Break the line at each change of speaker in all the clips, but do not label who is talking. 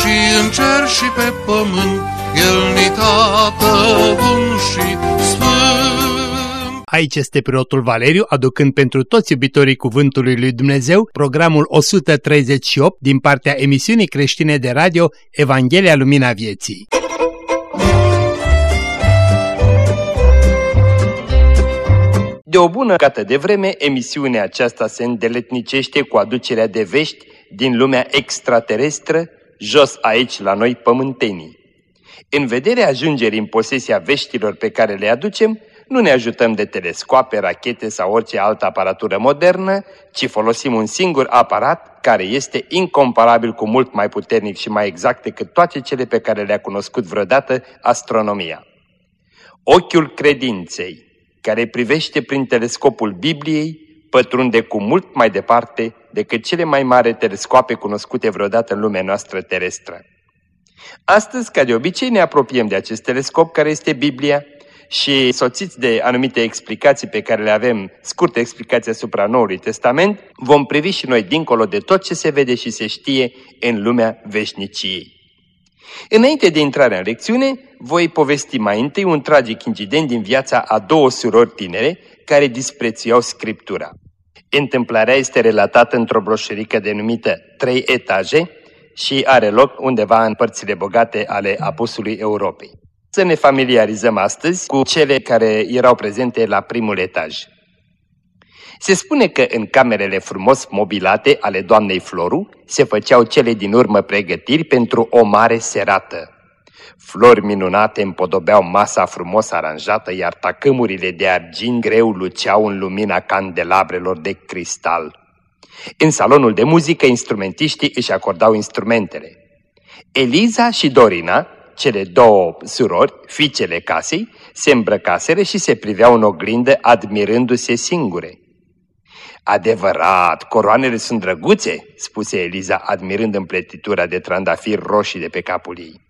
și în cer și pe pământ, El ni tată bun și sfânt.
Aici este preotul Valeriu, aducând pentru toți iubitorii Cuvântului Lui Dumnezeu programul 138 din partea emisiunii creștine de radio Evanghelia Lumina Vieții.
De o bună gata de vreme, emisiunea aceasta se îndeletnicește cu aducerea de vești din lumea extraterestră, jos aici la noi pământenii. În vederea ajungerii în posesia veștilor pe care le aducem, nu ne ajutăm de telescoape, rachete sau orice altă aparatură modernă, ci folosim un singur aparat care este incomparabil cu mult mai puternic și mai exact decât toate cele pe care le-a cunoscut vreodată astronomia. Ochiul credinței, care privește prin telescopul Bibliei, pătrunde cu mult mai departe decât cele mai mari telescoape cunoscute vreodată în lumea noastră terestră. Astăzi, ca de obicei, ne apropiem de acest telescop care este Biblia și soțiți de anumite explicații pe care le avem, scurte explicații asupra Noului Testament, vom privi și noi dincolo de tot ce se vede și se știe în lumea veșniciei. Înainte de intrarea în lecțiune, voi povesti mai întâi un tragic incident din viața a două surori tinere care disprețuiau Scriptura. Întâmplarea este relatată într-o broșurică denumită Trei etaje și are loc undeva în părțile bogate ale apusului Europei. Să ne familiarizăm astăzi cu cele care erau prezente la primul etaj. Se spune că în camerele frumos mobilate ale doamnei Floru se făceau cele din urmă pregătiri pentru o mare serată. Flori minunate împodobeau masa frumos aranjată, iar tacâmurile de argint greu luceau în lumina candelabrelor de cristal. În salonul de muzică, instrumentiștii își acordau instrumentele. Eliza și Dorina, cele două surori, fiicele casei, se îmbrăcaseră și se priveau în oglindă admirându-se singure. Adevărat, coroanele sunt drăguțe, spuse Eliza, admirând împletitura de trandafiri roșii de pe capul ei.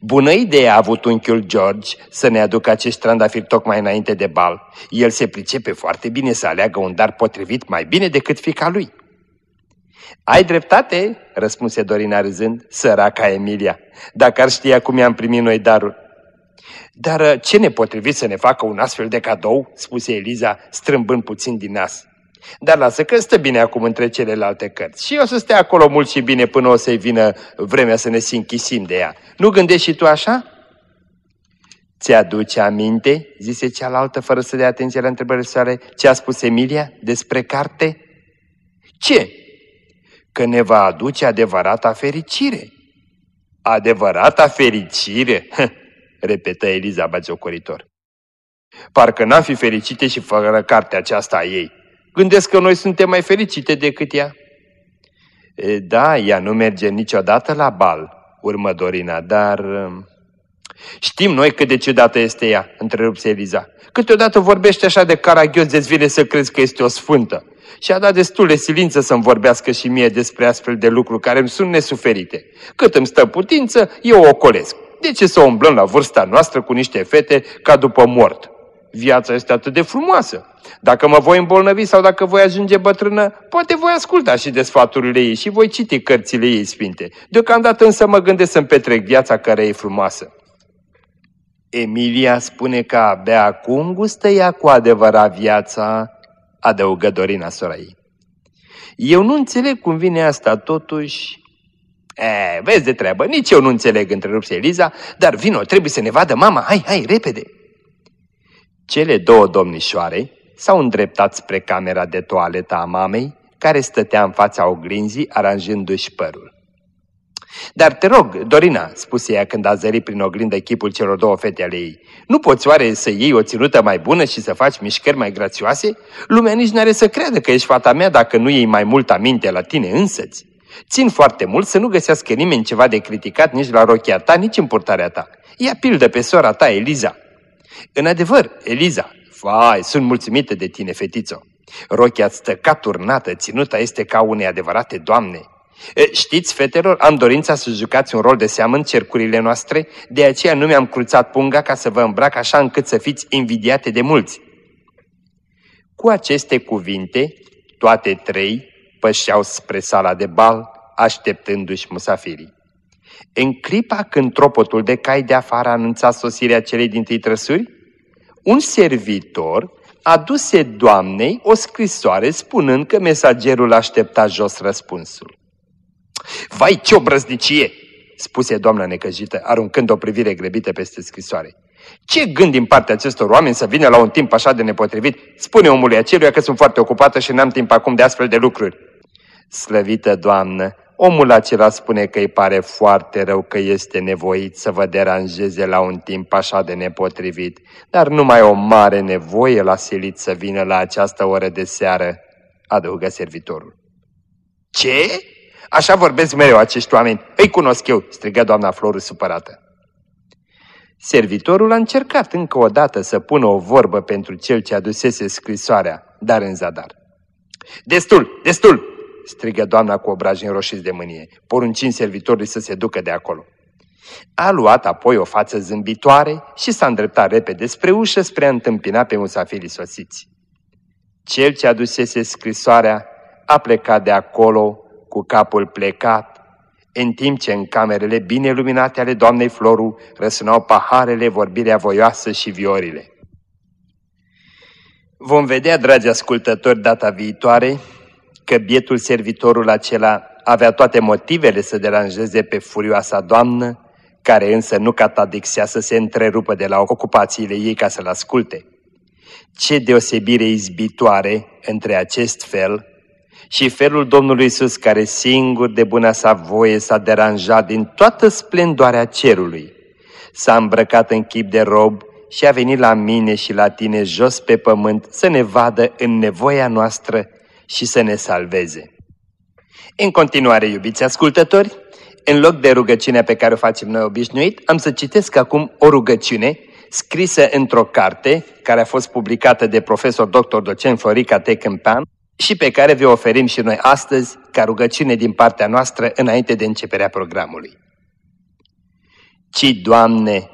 Bună idee a avut unchiul George să ne aducă acești trandafiri tocmai înainte de bal. El se pricepe foarte bine să aleagă un dar potrivit mai bine decât fica lui. Ai dreptate, răspunse Dorina râzând, săraca Emilia, dacă ar știa cum i-am primit noi darul. Dar ce ne potrivit să ne facă un astfel de cadou, spuse Eliza, strâmbând puțin din nas. Dar lasă că stă bine acum între celelalte cărți. Și o să stea acolo mult și bine până o să-i vină vremea să ne sinchisim de ea. Nu gândești și tu așa? Ți-aduce aminte, zise cealaltă fără să dea atenție la întrebările sale, ce a spus Emilia despre carte? Ce? Că ne va aduce adevărata fericire. Adevărata fericire? repetă Eliza bagiocoritor. Parcă n-am fi fericite și fără cartea aceasta a ei. Gândesc că noi suntem mai fericite decât ea. E, da, ea nu merge niciodată la bal, urmă Dorina, dar... Um, știm noi cât de ciudată este ea, întrerupse Eliza. Câteodată vorbește așa de caragios de vine să crezi că este o sfântă. Și a dat destul de silință să-mi vorbească și mie despre astfel de lucruri care îmi sunt nesuferite. Cât îmi stă putință, eu o ocolesc. De ce să umblăm la vârsta noastră cu niște fete ca după mort? Viața este atât de frumoasă. Dacă mă voi îmbolnăvi sau dacă voi ajunge bătrână, poate voi asculta și de sfaturile ei și voi citi cărțile ei sfinte. Deocamdată însă mă gândesc să-mi petrec viața care e frumoasă. Emilia spune că abia acum gustă ea cu adevărat viața, adăugă Dorina sora ei. Eu nu înțeleg cum vine asta, totuși... E, vezi de treabă, nici eu nu înțeleg, întrerupse Eliza, dar vino, trebuie să ne vadă mama, hai, hai, repede! Cele două domnișoare s-au îndreptat spre camera de toaletă a mamei, care stătea în fața oglinzii aranjându-și părul. Dar te rog, Dorina, spuse ea când a zărit prin oglindă chipul celor două fete ale ei, nu poți oare să iei o ținută mai bună și să faci mișcări mai grațioase? Lumea nici n-are să creadă că ești fata mea dacă nu iei mai mult aminte la tine însăți. Țin foarte mult să nu găsească nimeni ceva de criticat nici la rochia ta, nici în purtarea ta. Ia pildă pe sora ta, Eliza. În adevăr, Eliza, vai, sunt mulțumită de tine, fetițo. Rochia stă ca turnată, ținuta este ca unei adevărate doamne. Știți, fetelor, am dorința să jucați un rol de seamă în cercurile noastre, de aceea nu mi-am cruțat punga ca să vă îmbrac așa încât să fiți invidiate de mulți. Cu aceste cuvinte, toate trei pășeau spre sala de bal, așteptându-și musafirii. În clipa când tropotul de cai de afară anunța sosirea celei din tâi trăsuri, un servitor aduse doamnei o scrisoare spunând că mesagerul aștepta jos răspunsul. Vai, ce obrăznicie! spuse doamna necăjită, aruncând o privire grăbită peste scrisoare. Ce gând din partea acestor oameni să vină la un timp așa de nepotrivit? Spune omului aceluia că sunt foarte ocupată și n-am timp acum de astfel de lucruri. Slăvită doamnă, omul acela spune că îi pare foarte rău că este nevoit să vă deranjeze la un timp așa de nepotrivit, dar numai o mare nevoie l-a silit să vină la această oră de seară, adăugă servitorul. Ce? Așa vorbesc mereu acești oameni. Îi cunosc eu, strigă doamna Floru supărată. Servitorul a încercat încă o dată să pună o vorbă pentru cel ce adusese scrisoarea, dar în zadar. Destul, destul, strigă doamna cu obraji înroșiți de mânie, poruncind servitorului să se ducă de acolo. A luat apoi o față zâmbitoare și s-a îndreptat repede spre ușă spre a întâmpina pe musafirii sosiți. Cel ce adusese scrisoarea a plecat de acolo cu capul plecat, în timp ce în camerele bine luminate ale doamnei Floru răsunau paharele, vorbirea voioasă și viorile. Vom vedea, dragi ascultători, data viitoare, că bietul servitorul acela avea toate motivele să deranjeze pe furioasa doamnă, care însă nu catadixea să se întrerupă de la ocupațiile ei ca să-l asculte. Ce deosebire izbitoare între acest fel și felul Domnului Isus care singur de bună sa voie s-a deranjat din toată splendoarea cerului. S-a îmbrăcat în chip de rob și a venit la mine și la tine jos pe pământ să ne vadă în nevoia noastră și să ne salveze. În continuare, iubiți ascultători, în loc de rugăciunea pe care o facem noi obișnuit, am să citesc acum o rugăciune scrisă într-o carte care a fost publicată de profesor dr. docent Florica Tecâmpan și pe care vi oferim și noi astăzi ca rugăciune din partea noastră înainte de începerea programului. Ci, Doamne,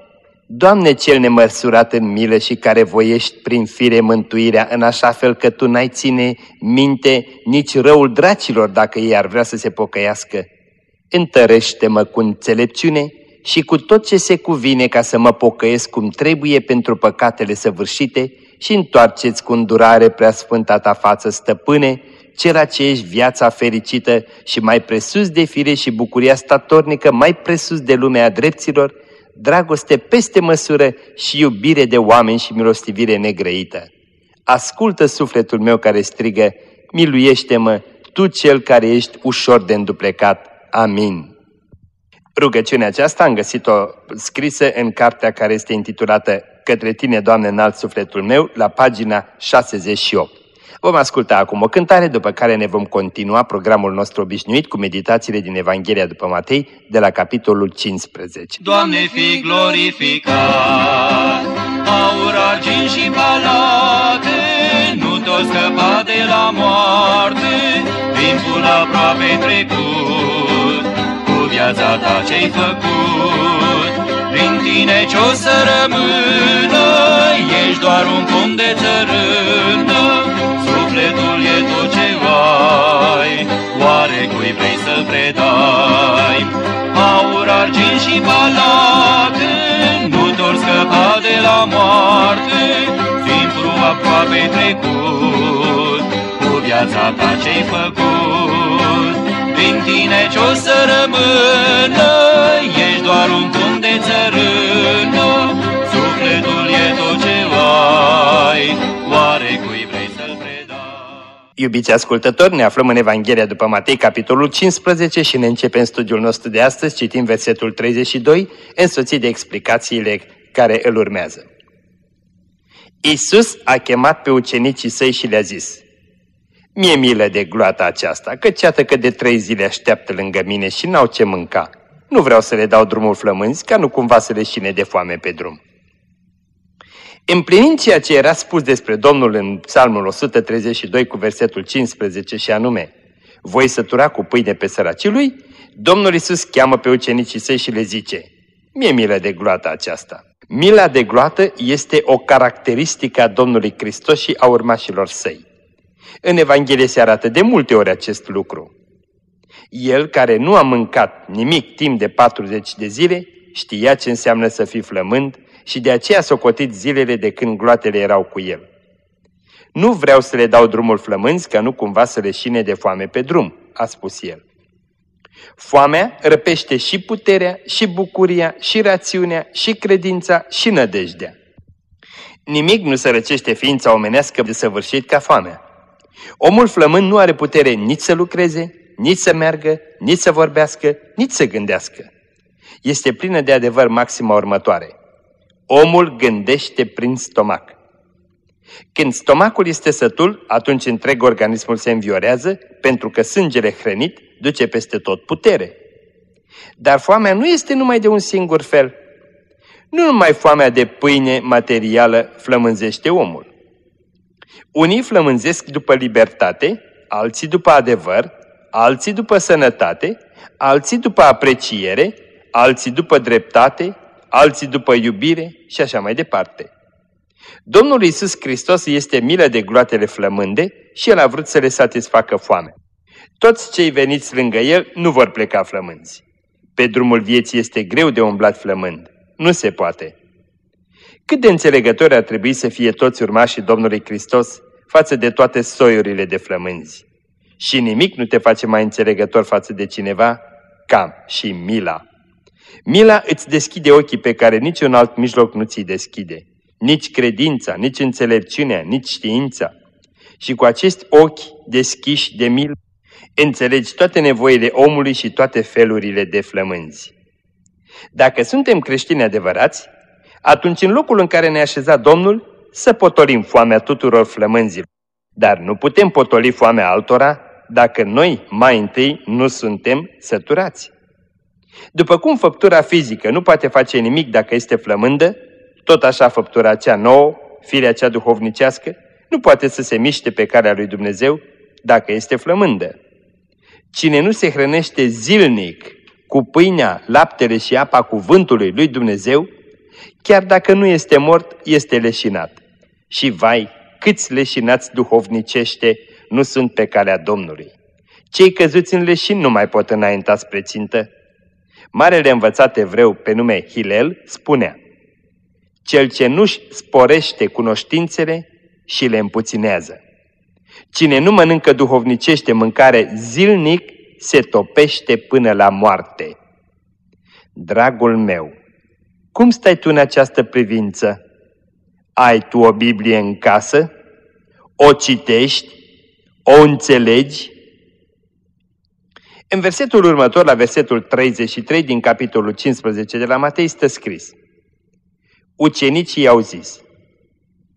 Doamne cel nemărsurat în milă și care voiești prin fire mântuirea în așa fel că Tu n-ai ține minte nici răul dracilor dacă ei ar vrea să se pocăiască, întărește-mă cu înțelepciune și cu tot ce se cuvine ca să mă pocăiesc cum trebuie pentru păcatele săvârșite și întoarceți cu îndurare preasfânta ta față, stăpâne, cera ce ești viața fericită și mai presus de fire și bucuria statornică, mai presus de lumea dreptilor, dragoste peste măsură și iubire de oameni și milostivire negrăită. Ascultă sufletul meu care strigă, miluiește-mă, Tu cel care ești ușor de înduplecat. Amin. Rugăciunea aceasta am găsit-o scrisă în cartea care este intitulată Către tine, Doamne, înalt sufletul meu, la pagina 68. Vom asculta acum o cântare, după care ne vom continua programul nostru obișnuit cu meditațiile din Evanghelia după Matei, de la capitolul 15.
Doamne, fi glorificat, aur, argint și palate, nu tot scăpa de la moarte, timpul aproape trecut, cu viața ta ce-ai făcut, prin tine ce-o să rămână, ești doar un pom de țărână, moarte, timpul aproape trecut, cu viața ta ce-ai făcut. Din tine ce-o să rămână, ești doar un pom de țărână, sufletul e tot ce ai, oare cui vrei să-l predai?
Iubiți ascultători, ne aflăm în Evanghelia după Matei, capitolul 15 și ne începem studiul nostru de astăzi, citim versetul 32, însoțit de explicațiile care îl urmează. Isus a chemat pe ucenicii săi și le-a zis, Mie milă de gloata aceasta, căci iată că de trei zile așteaptă lângă mine și n-au ce mânca. Nu vreau să le dau drumul flămânzi, ca nu cumva să le șine de foame pe drum. Împlinind ceea ce era spus despre Domnul în Psalmul 132 cu versetul 15 și anume, voi sătura cu pâine pe săracii lui, Domnul Isus cheamă pe ucenicii săi și le zice, mie milă de gloata aceasta. Mila de gloată este o caracteristică a Domnului Hristos și a urmașilor săi. În Evanghelie se arată de multe ori acest lucru. El, care nu a mâncat nimic timp de 40 de zile, știa ce înseamnă să fii flămând și de aceea s-a cotit zilele de când gloatele erau cu el. Nu vreau să le dau drumul flămânzi, ca nu cumva să le șine de foame pe drum, a spus el. Foamea răpește și puterea, și bucuria, și rațiunea, și credința, și nădejdea. Nimic nu sărăcește ființa omenească de săvârșit ca foamea. Omul flămând nu are putere nici să lucreze, nici să meargă, nici să vorbească, nici să gândească. Este plină de adevăr maxima următoare. Omul gândește prin stomac. Când stomacul este sătul, atunci întreg organismul se înviorează, pentru că sângele hrănit duce peste tot putere. Dar foamea nu este numai de un singur fel. Nu numai foamea de pâine materială flămânzește omul. Unii flămânzesc după libertate, alții după adevăr, alții după sănătate, alții după apreciere, alții după dreptate, alții după iubire și așa mai departe. Domnul Iisus Hristos este milă de gloatele flămânde și El a vrut să le satisfacă foame. Toți cei veniți lângă El nu vor pleca flămânzi. Pe drumul vieții este greu de umblat flămând. Nu se poate. Cât de înțelegători ar trebui să fie toți urmașii Domnului Hristos față de toate soiurile de flămânzi. Și nimic nu te face mai înțelegător față de cineva cam și mila. Mila îți deschide ochii pe care niciun alt mijloc nu ți-i deschide. Nici credința, nici înțelepciunea, nici știința. Și cu acești ochi deschiși de milă, înțelegi toate nevoile omului și toate felurile de flămânzi. Dacă suntem creștini adevărați, atunci în locul în care ne-a așezat Domnul, să potolim foamea tuturor flămânzilor. Dar nu putem potoli foamea altora dacă noi mai întâi nu suntem săturați. După cum făptura fizică nu poate face nimic dacă este flămândă, tot așa făptura cea nouă, firea cea duhovnicească, nu poate să se miște pe calea lui Dumnezeu dacă este flămândă. Cine nu se hrănește zilnic cu pâinea, laptele și apa cuvântului lui Dumnezeu, chiar dacă nu este mort, este leșinat. Și vai, câți leșinați duhovnicește nu sunt pe calea Domnului. Cei căzuți în leșin nu mai pot înainta spre țintă. Marele învățat evreu pe nume Hilel spunea, Cel ce nu-și sporește cunoștințele și le împuținează. Cine nu mănâncă duhovnicește mâncare zilnic, se topește până la moarte. Dragul meu, cum stai tu în această privință? Ai tu o Biblie în casă? O citești? O înțelegi? În versetul următor, la versetul 33 din capitolul 15 de la Matei, stă scris. Ucenicii i-au zis,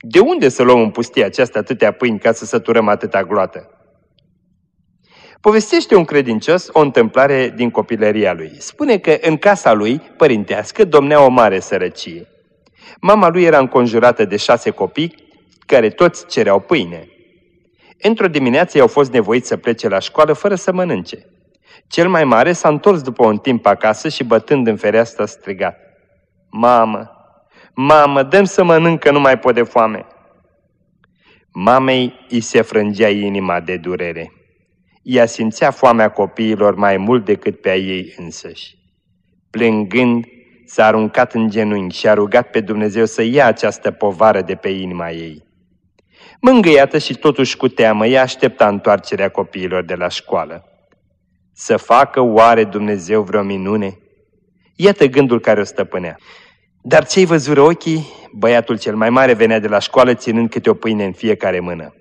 De unde să luăm în pustie această atâtea pâini ca să săturăm atâta gloată? Povestește un credincios o întâmplare din copilăria lui. Spune că în casa lui, părintească, domnea o mare sărăcie. Mama lui era înconjurată de șase copii, care toți cereau pâine. Într-o dimineață i-au fost nevoiți să plece la școală fără să mănânce. Cel mai mare s-a întors după un timp acasă și bătând în fereastră a strigat. Mamă, mamă, dăm să mănâncă, nu mai pot de foame. Mamei îi se frângea inima de durere. Ea simțea foamea copiilor mai mult decât pe a ei însăși. Plângând, s-a aruncat în genunchi și a rugat pe Dumnezeu să ia această povară de pe inima ei. Mângâiată și totuși cu teamă, ea aștepta întoarcerea copiilor de la școală. Să facă oare Dumnezeu vreo minune? Iată gândul care o stăpânea. Dar ce-i văzură ochii? Băiatul cel mai mare venea de la școală ținând câte o pâine în fiecare mână.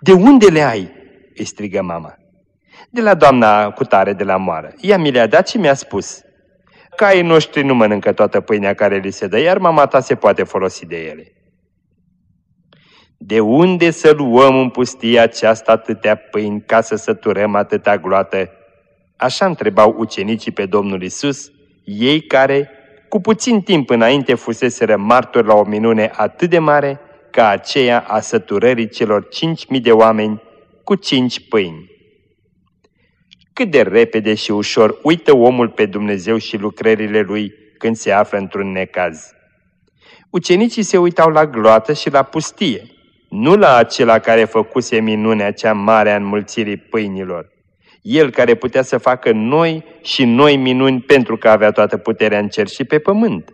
De unde le ai?" îi strigă mama. De la doamna cutare de la moară. Ea mi le-a dat și mi-a spus. Caii noștri nu mănâncă toată pâinea care li se dă, iar mama ta se poate folosi de ele. De unde să luăm în pustia aceasta atâtea pâini ca să săturăm atâta gloată? Așa întrebau ucenicii pe Domnul Isus, ei care, cu puțin timp înainte, fuseseră martori la o minune atât de mare ca aceea a săturării celor cinci mii de oameni cu cinci pâini. Cât de repede și ușor uită omul pe Dumnezeu și lucrările lui când se află într-un necaz. Ucenicii se uitau la gloată și la pustie, nu la acela care făcuse minunea cea mare a înmulțirii pâinilor. El care putea să facă noi și noi minuni pentru că avea toată puterea în cer și pe pământ.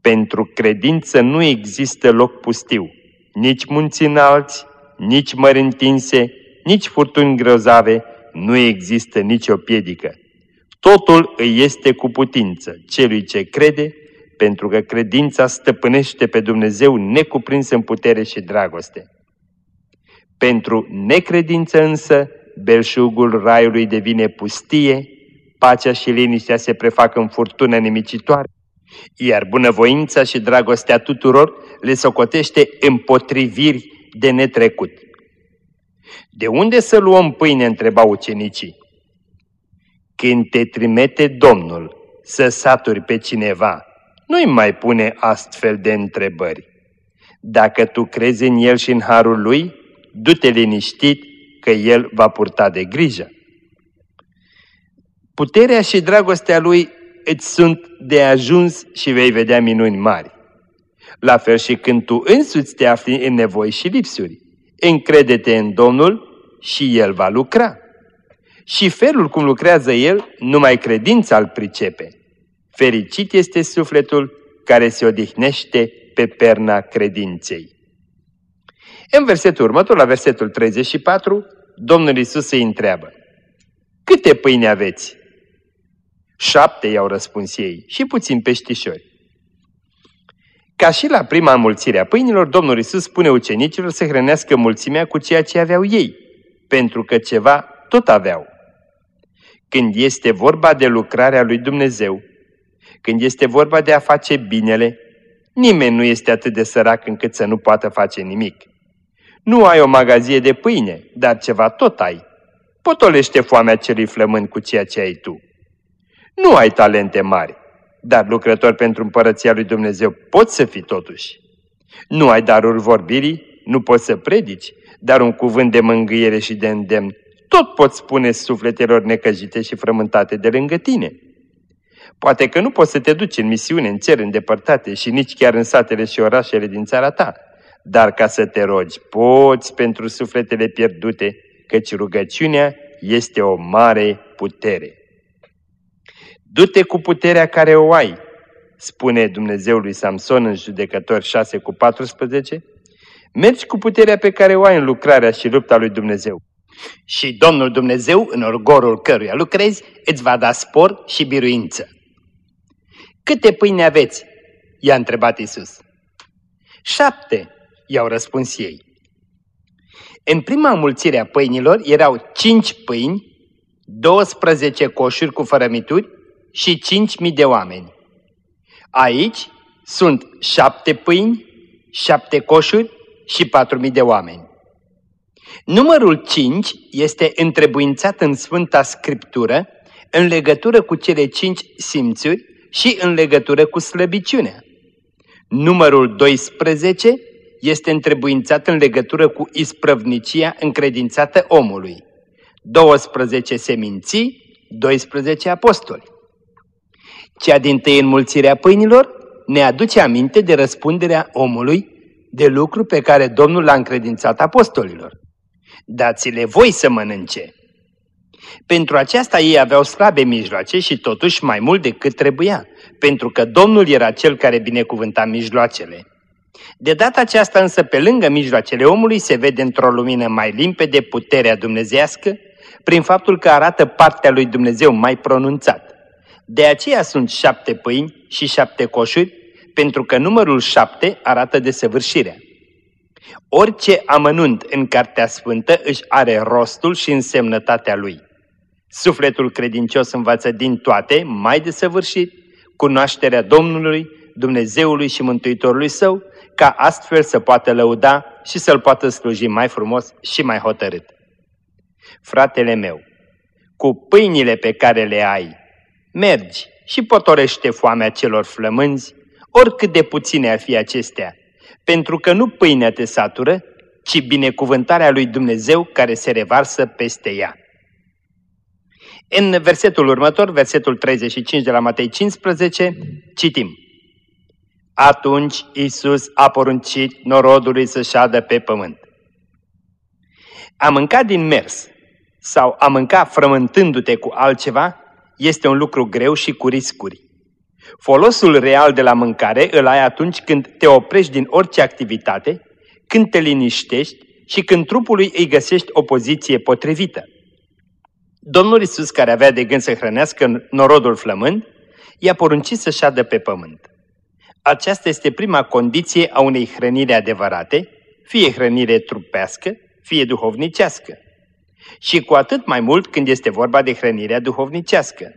Pentru credință nu există loc pustiu, nici munți înalți, nici mări întinse, nici furtuni grozave, nu există nicio piedică. Totul îi este cu putință celui ce crede, pentru că credința stăpânește pe Dumnezeu necuprins în putere și dragoste. Pentru necredință însă, belșugul raiului devine pustie, pacea și liniștea se prefac în furtună nimicitoare, iar bunăvoința și dragostea tuturor le socotește împotriviri de netrecut. De unde să luăm pâine, întrebau ucenicii. Când te trimite Domnul să saturi pe cineva, nu-i mai pune astfel de întrebări. Dacă tu crezi în El și în Harul Lui, du-te liniștit că El va purta de grijă. Puterea și dragostea Lui îți sunt de ajuns și vei vedea minuni mari. La fel și când tu însuți te afli în nevoi și lipsuri. Încrede-te în Domnul și El va lucra. Și felul cum lucrează El, numai credința îl pricepe. Fericit este sufletul care se odihnește pe perna credinței. În versetul următor, la versetul 34, Domnul Isus îi întreabă, Câte pâine aveți? Șapte i-au răspuns ei și puțin peștișori. Ca și la prima înmulțire a pâinilor, Domnul Isus spune ucenicilor să hrănească mulțimea cu ceea ce aveau ei, pentru că ceva tot aveau. Când este vorba de lucrarea lui Dumnezeu, când este vorba de a face binele, nimeni nu este atât de sărac încât să nu poată face nimic. Nu ai o magazie de pâine, dar ceva tot ai. Potolește foamea celui flămând cu ceea ce ai tu. Nu ai talente mari, dar lucrător pentru împărăția lui Dumnezeu poți să fii totuși. Nu ai darul vorbirii, nu poți să predici, dar un cuvânt de mângâiere și de îndemn tot poți spune sufletelor necăjite și frământate de lângă tine. Poate că nu poți să te duci în misiune în țări îndepărtate și nici chiar în satele și orașele din țara ta, dar ca să te rogi, poți pentru sufletele pierdute, căci rugăciunea este o mare putere. Du-te cu puterea care o ai, spune Dumnezeul lui Samson în judecător 6 cu 14, mergi cu puterea pe care o ai în lucrarea și lupta lui Dumnezeu. Și Domnul Dumnezeu, în orgorul căruia lucrezi, îți va da spor și biruință. Câte pâine aveți? i-a întrebat Isus. Șapte, i-au răspuns ei. În prima mulțire a pâinilor erau cinci pâini, 12 coșuri cu fărămituri și cinci mii de oameni. Aici sunt șapte pâini, șapte coșuri și patru mii de oameni. Numărul 5 este întrebuințat în Sfânta Scriptură în legătură cu cele cinci simțuri și în legătură cu slăbiciunea. Numărul 12 este întrebuințat în legătură cu isprăvnicia încredințată omului. 12 seminții, 12 apostoli. Cea din tâi înmulțirea pâinilor ne aduce aminte de răspunderea omului de lucru pe care Domnul l-a încredințat apostolilor. Dați-le voi să mănânce. Pentru aceasta ei aveau slabe mijloace și totuși mai mult decât trebuia, pentru că Domnul era cel care binecuvânta mijloacele. De data aceasta însă, pe lângă mijloacele omului, se vede într-o lumină mai limpede puterea dumnezească, prin faptul că arată partea lui Dumnezeu mai pronunțat. De aceea sunt șapte pâini și șapte coșuri, pentru că numărul șapte arată desăvârșirea. Orice amănunt în Cartea Sfântă își are rostul și însemnătatea lui. Sufletul credincios învață din toate, mai desăvârșit, cunoașterea Domnului, Dumnezeului și Mântuitorului Său, ca astfel să poată lăuda și să-L poată sluji mai frumos și mai hotărât. Fratele meu, cu pâinile pe care le ai, mergi și potorește foamea celor flămânzi, oricât de puține ar fi acestea, pentru că nu pâinea te satură, ci binecuvântarea lui Dumnezeu care se revarsă peste ea. În versetul următor, versetul 35 de la Matei 15, citim. Atunci Isus a poruncit norodului să șadă pe pământ. A mânca din mers sau a mânca frământându-te cu altceva este un lucru greu și cu riscuri. Folosul real de la mâncare îl ai atunci când te oprești din orice activitate, când te liniștești și când trupului îi găsești o poziție potrivită. Domnul Isus, care avea de gând să hrănească norodul flămând, i-a poruncit să șadă pe pământ. Aceasta este prima condiție a unei hrăniri adevărate, fie hrănire trupească, fie duhovnicească. Și cu atât mai mult când este vorba de hrănirea duhovnicească.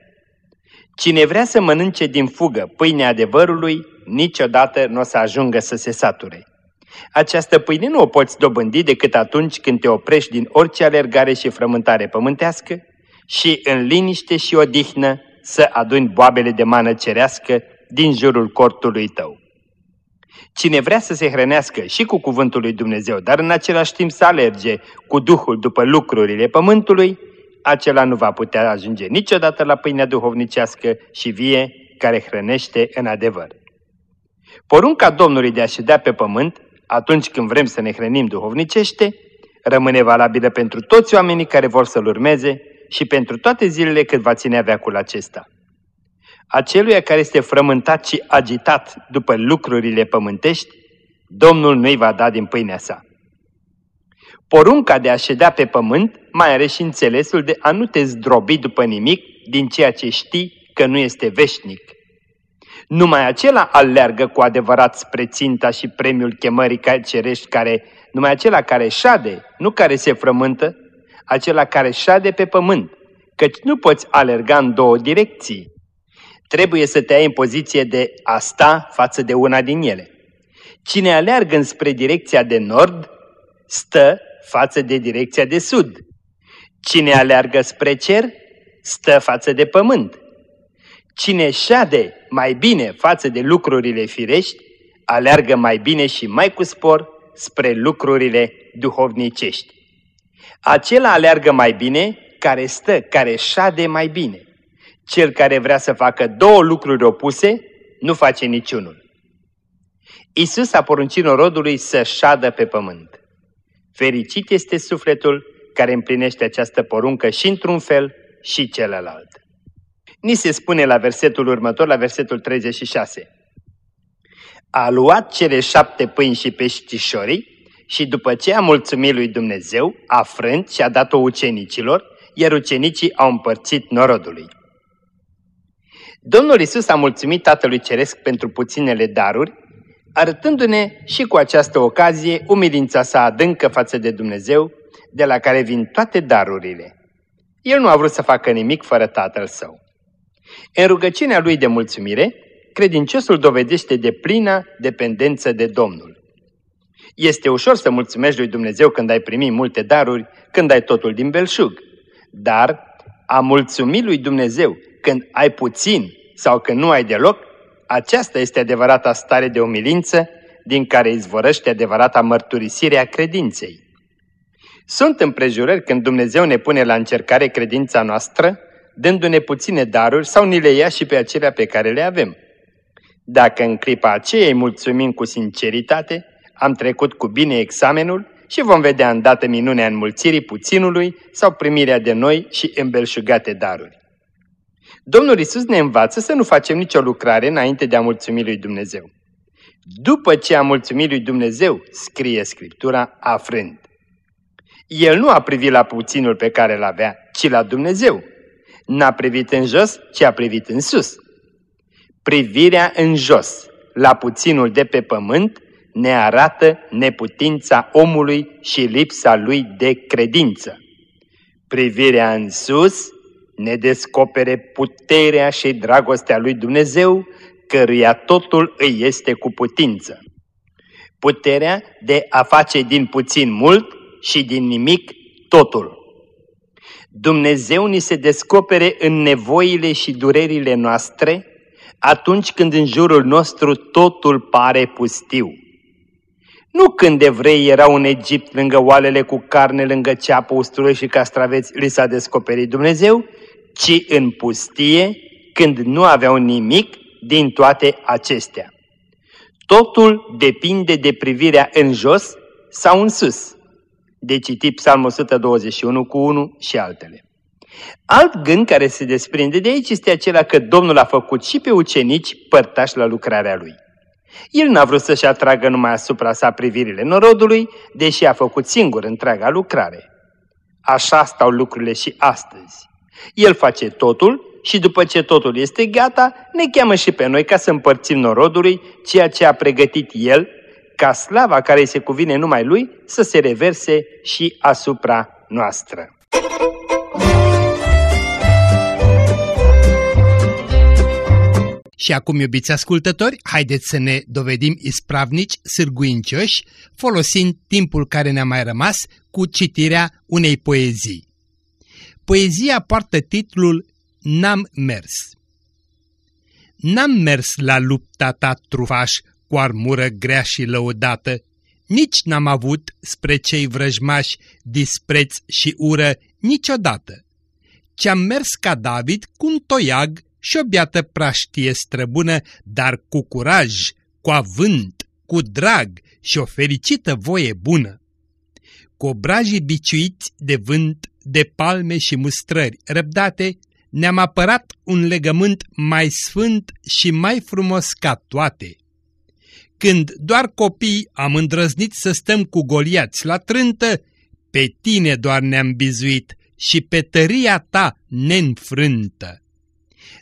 Cine vrea să mănânce din fugă pâinea adevărului, niciodată nu o să ajungă să se sature. Această pâine nu o poți dobândi decât atunci când te oprești din orice alergare și frământare pământească și în liniște și odihnă să aduni boabele de mană cerească din jurul cortului tău. Cine vrea să se hrănească și cu cuvântul lui Dumnezeu, dar în același timp să alerge cu Duhul după lucrurile pământului, acela nu va putea ajunge niciodată la pâinea duhovnicească și vie care hrănește în adevăr. Porunca Domnului de a ședea pe pământ, atunci când vrem să ne hrănim duhovnicește, rămâne valabilă pentru toți oamenii care vor să-L urmeze și pentru toate zilele cât va ține veacul acesta. Aceluia care este frământat și agitat după lucrurile pământești, Domnul nu-i va da din pâinea sa. Porunca de a ședea pe pământ mai are și înțelesul de a nu te zdrobi după nimic din ceea ce știi că nu este veșnic. Numai acela aleargă cu adevărat spre ținta și premiul chemării cerești care, numai acela care șade, nu care se frământă, acela care șade pe pământ, căci nu poți alerga în două direcții. Trebuie să te ai în poziție de a sta față de una din ele. Cine aleargă înspre direcția de nord, stă față de direcția de sud. Cine aleargă spre cer, stă față de pământ. Cine șade mai bine față de lucrurile firești, aleargă mai bine și mai cu spor spre lucrurile duhovnicești. Acela aleargă mai bine care stă, care șade mai bine. Cel care vrea să facă două lucruri opuse, nu face niciunul. Isus a poruncit norodului să șadă pe pământ. Fericit este sufletul care împlinește această poruncă și într-un fel și celălalt. Ni se spune la versetul următor, la versetul 36. A luat cele șapte pâini și peștișorii și după ce a mulțumit lui Dumnezeu, a frânt și a dat-o ucenicilor, iar ucenicii au împărțit norodului. Domnul Isus a mulțumit Tatălui Ceresc pentru puținele daruri arătându-ne și cu această ocazie umilința sa adâncă față de Dumnezeu, de la care vin toate darurile. El nu a vrut să facă nimic fără tatăl său. În rugăciunea lui de mulțumire, credinciosul dovedește de plină dependență de Domnul. Este ușor să mulțumești lui Dumnezeu când ai primit multe daruri, când ai totul din belșug. Dar a mulțumi lui Dumnezeu când ai puțin sau când nu ai deloc, aceasta este adevărata stare de umilință din care izvorăște adevărata mărturisire a credinței. Sunt împrejurări când Dumnezeu ne pune la încercare credința noastră, dându-ne puține daruri sau ni le ia și pe acelea pe care le avem. Dacă în clipa aceea îi mulțumim cu sinceritate, am trecut cu bine examenul și vom vedea îndată minunea înmulțirii puținului sau primirea de noi și îmbelșugate daruri. Domnul Isus ne învață să nu facem nicio lucrare înainte de a mulțumi lui Dumnezeu. După ce a mulțumit lui Dumnezeu, scrie Scriptura, afrând. El nu a privit la puținul pe care îl avea, ci la Dumnezeu. N-a privit în jos, ci a privit în sus. Privirea în jos, la puținul de pe pământ, ne arată neputința omului și lipsa lui de credință. Privirea în sus ne descopere puterea și dragostea lui Dumnezeu, căruia totul îi este cu putință.
puterea de a face din puțin mult și din nimic totul. Dumnezeu ni se descopere în nevoile și durerile noastre atunci când în jurul nostru totul pare pustiu. Nu când evrei erau în Egipt lângă oalele cu carne, lângă ceapă, usturoi și castraveți, li s-a descoperit Dumnezeu, ci în pustie, când nu aveau nimic din toate acestea. Totul depinde de privirea în jos sau în sus. De citit Psalmul 121 cu 1 și altele. Alt gând care se desprinde de aici este acela că Domnul a făcut și pe ucenici părtași la lucrarea Lui. El n-a vrut să-și atragă numai asupra sa privirile norodului, deși a făcut singur întreaga lucrare. Așa stau lucrurile și astăzi. El face totul și după ce totul este gata, ne cheamă și pe noi ca să împărțim norodului ceea ce a pregătit El, ca slava care se cuvine numai Lui să se reverse și asupra noastră.
Și acum, iubiți ascultători, haideți să ne dovedim ispravnici, sârguincioși, folosind timpul care ne-a mai rămas cu citirea unei poezii. Poezia poartă titlul N-am mers. N-am mers la lupta ta trufaș cu armură grea și lăudată, nici n-am avut spre cei vrăjmași dispreț și ură niciodată. Ce-am mers ca David cu un toiag și o biată praștie străbună, dar cu curaj, cu avânt, cu drag și o fericită voie bună. Cu obrajii biciuiți de vânt, de palme și mustrări răbdate, ne-am apărat un legământ mai sfânt și mai frumos ca toate. Când doar copii am îndrăznit să stăm cu goliați la trântă, pe tine doar ne-am bizuit și pe tăria ta neînfrântă.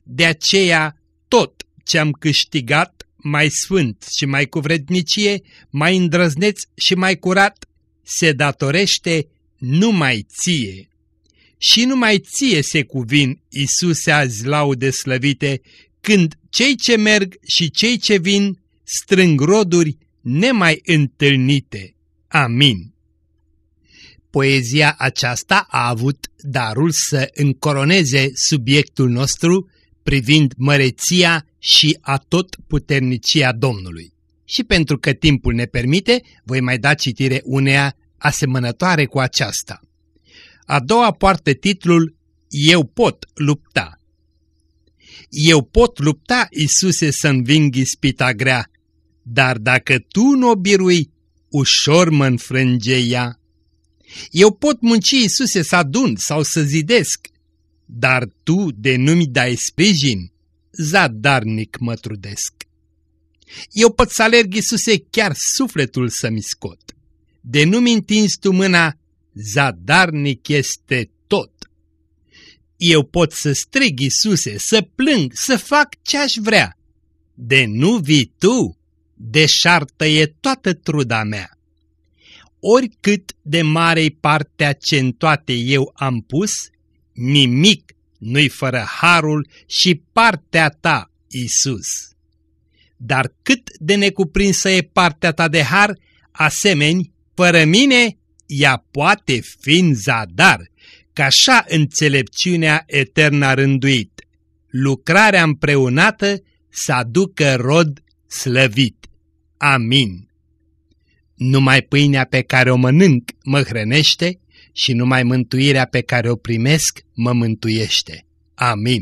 De aceea tot ce-am câștigat, mai sfânt și mai cu vrednicie, mai îndrăzneț și mai curat, se datorește numai ție. Și numai ție se cuvin, Iisuse, azi laude slăvite, când cei ce merg și cei ce vin strâng roduri nemai întâlnite. Amin. Poezia aceasta a avut darul să încoroneze subiectul nostru privind măreția și a tot puternicia Domnului. Și pentru că timpul ne permite, voi mai da citire uneia asemănătoare cu aceasta. A doua poartă titlul Eu pot lupta. Eu pot lupta, Isuse, să înving ispita grea, dar dacă tu nu o birui, ușor mă înfrânge ea. Eu pot munci, Isuse, să adun sau să zidesc, dar tu de nu-mi dai sprijin, zadarnic mă trudesc. Eu pot să alerg, Iisuse, chiar sufletul să-mi scot. De nu-mi întinzi tu mâna, zadarnic este tot. Eu pot să strig, Iisuse, să plâng, să fac ce-aș vrea. De nu vii tu, deșartă e toată truda mea. Oricât de mare-i partea ce în toate eu am pus, nimic nu-i fără harul și partea ta, Isus. Dar cât de necuprinsă e partea ta de har, asemeni, fără mine, ea poate fi în zadar, că așa înțelepciunea eternă a rânduit. Lucrarea împreunată să aducă rod slăvit. Amin. Numai pâinea pe care o mănânc mă hrănește, și numai mântuirea pe care o primesc mă mântuiește. Amin.